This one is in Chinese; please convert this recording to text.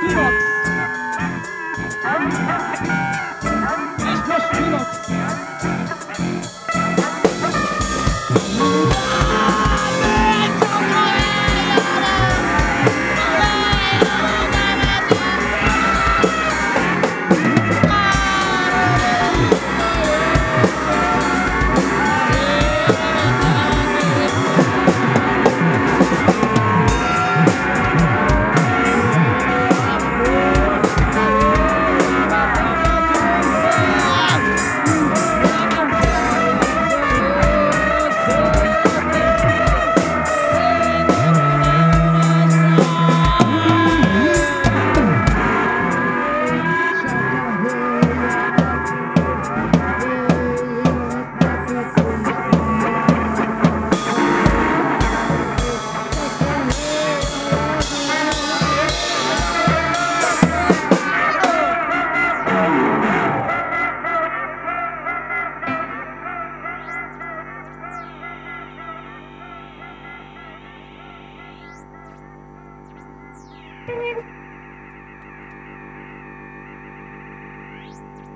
Thank